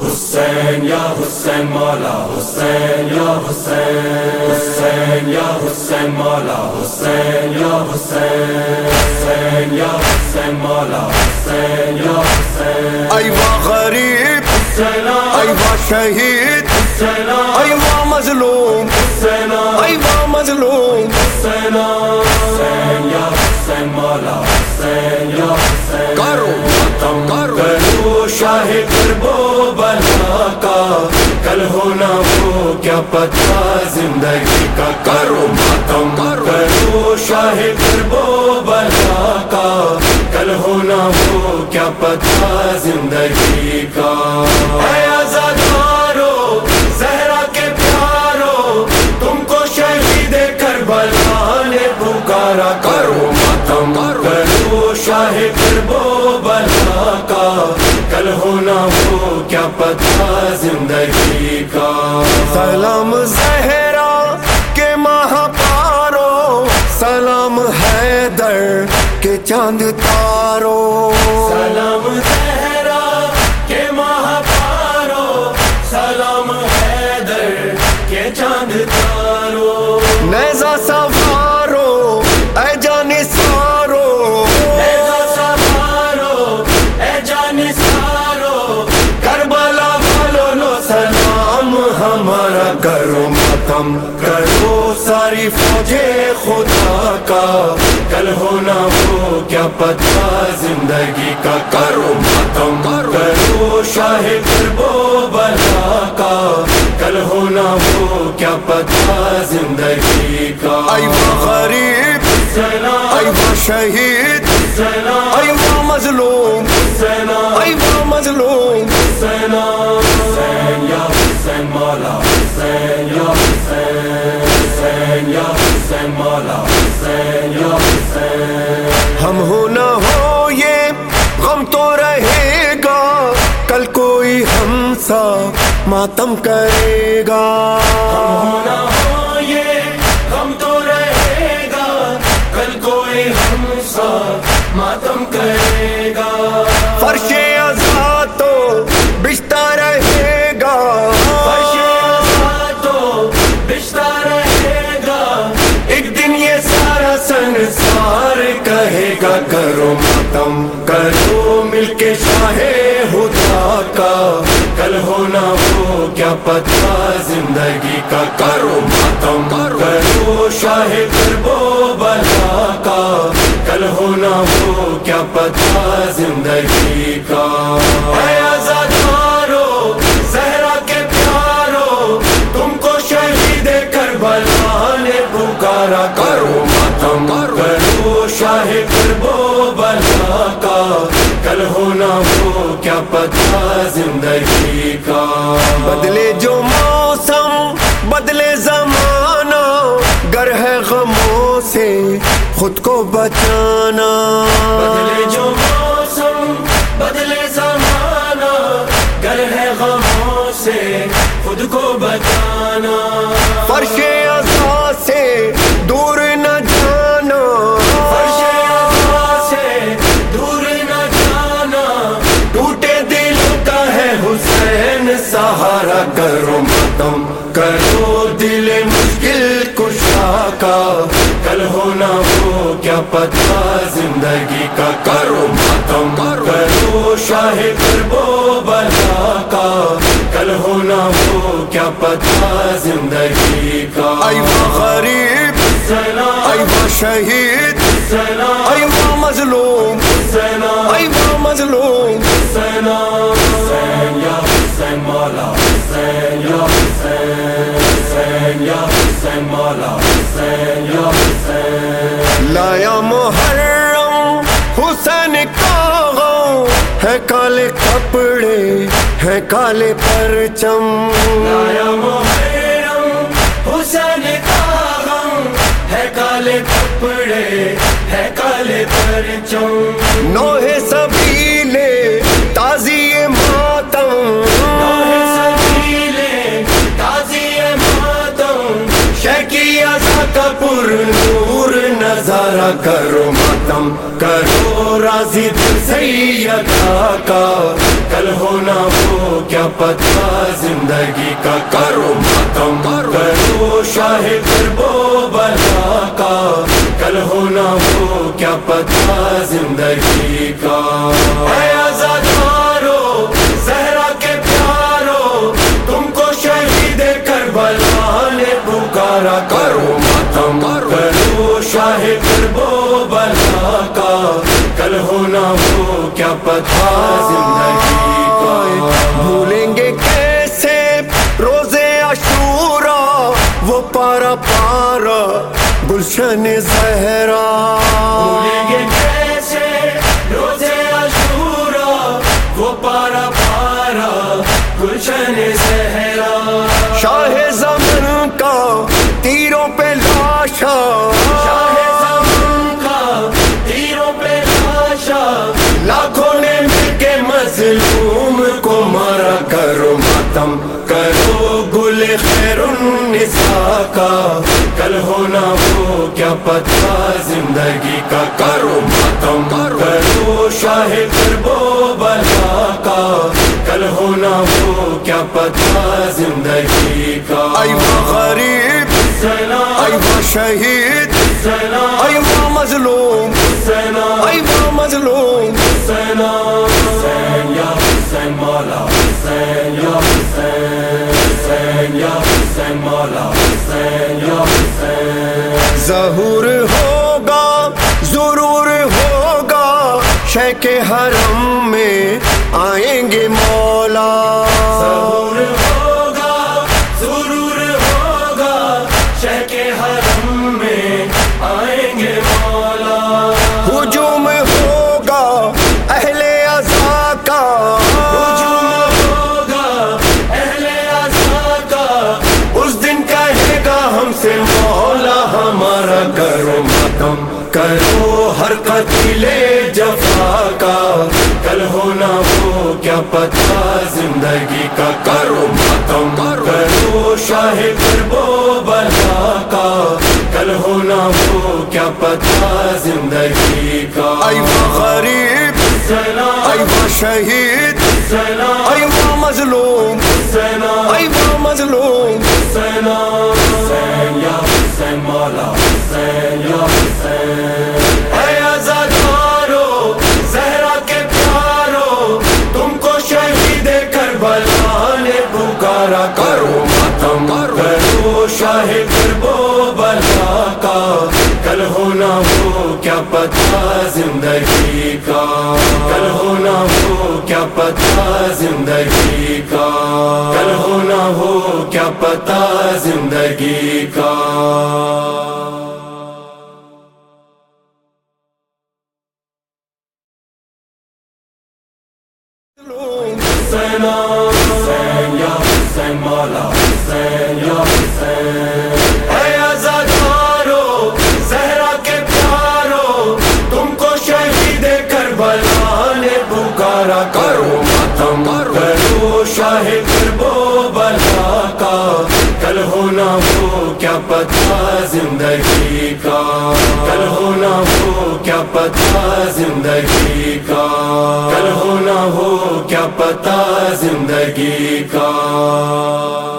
حسین یا حسین مولا حسین یا حسین حسین یا حسین مولا حسین یا حسین حسین یا حسین مولا حسین یا حسین۔ ایوا غریب ایوا شہید ایوا مظلوم حسینا ایوا مظلوم۔ کرو ختم کرو۔ شاہ کربو بلا کا کل ہونا وہ کیا پتا زندگی کا کرو ماتم کرو۔ شاہ کربو بلا کا کل ہونا وہ کیا پتا زندگی کا ختم کرو شاہ کربو بلا کا۔ کل ہونا ہو کیا پتا زندگی کا۔ سلام زہرا کے ماہ پارو سلام حیدر کے چاند تارو فوجے خدا کا کل ہونا وہ کیا پتا زندگی کا کرو ماتم کرو شاہ کربو بلا کا کل ہونا وہ کیا پتا زندگی کا۔ غریب شہید مظلوم۔ سا ماتم کرے گا۔ ہونا ہو یہ ہم تو رہے گا۔ کل کوئی ہم سا ماتم کرے گا۔ فرش ازا تو بچتا رہے گا۔ فرش تو بچتا رہے گا۔ ایک دن یہ سارا سنسار کہے گا کرو ماتم کرو مل کے شاہ خدا کا کل ہونا وہ کیا پتا زندگی کا کرو ماتم کرو شاہ کربو بلا کا کل ہونا وہ کیا پتا زندگی کا اے آزادارو زہرا کے پیارو، تم کو شہید کربلا نے پکارا، کرو ماتم کرو شاہ کربو بلا کل ہونا وہ کیا پتا زندگی کا؟ بدلے جو موسم بدلے زمانہ گر ہے غموں سے خود کو بچانا۔ بدلے جو موسم بدلے زمانہ گر ہے غموں سے خود کو بچانا۔ فرش سہارا کرو ماتم کرو دل مشکل کشا کا۔ کل ہونا وہ کیا پتا زندگی کا۔ کرو ماتم کرو شاہ کربو بلا کا۔ کل ہونا وہ کیا پتا زندگی کا۔ غریب ایوا شہید۔ ایوا مظلوم ایوا مظلوم۔ لایا محرم حسین کا غم ہے کالے کپڑے ہے کالے پرچم۔ لایا محرم حسین کا غم ہے کالے کپڑے ہے کالے پرچم۔ نوہے سبیلے کا پر نور نظارہ کرو ماتم کرو راضی دل سید کا کل ہونا ہو کیا پتا زندگی کا کرو ماتم کرو شاہ کربو بلا کا کل ہونا ہو کیا پتا زندگی کا شاہ کربو بلا کا۔ کل ہونا ہو کیا پتا زندگی کا۔ بھولیں گے کیسے؟ روزے عاشورا وہ پارا پارا گلشن زہرا۔ بھولیں گے مظلوم کو مارا کرو ماتم کرو گل خیر النساء کا۔ کل ہونا ہو کیا پتا زندگی کا۔ کرو ماتم کرو شاہ کربو بلا کا۔ کل ہونا ہو کیا پتا زندگی کا۔ ایوا غریب ایوا شہید ایوا مظلوم مظلوم ظہور ہوگا ضرور ہوگا شہ کے حرم میں آئیں گے مولا کرو ہر قتل جفا کا۔ کل ہونا ہو کیا پتا زندگی کا۔ کرو ماتم کرو شاہ کربو بلا کا۔ کل ہونا ہو کیا پتا زندگی کا۔ ایوا غریب ایوا شہید ایوا مظلوم۔ ایوا مظلوم۔ حسین یا حسین مولا۔ تم کو پکارا کرو کرو شاہ کربو بلا کا۔ کل ہونا ہو کیا پتا زندگی کا۔ کل ہونا ہو کیا پتا زندگی کا۔ کل ہونا ہو کیا پتا زندگی کا۔ حسین یا حسین مولا حسین یا حسین اے زہرا کے پیارو تم کو شہید کربلا نے پکارا کرو، ماتم کرو شاہ کربو بلا کا، کل ہونا ہو کیا پتا زندگی کا؟ کل ہونا ہو کیا پتا زندگی کا؟ کل ہونا ہو کیا پتا زندگی کا؟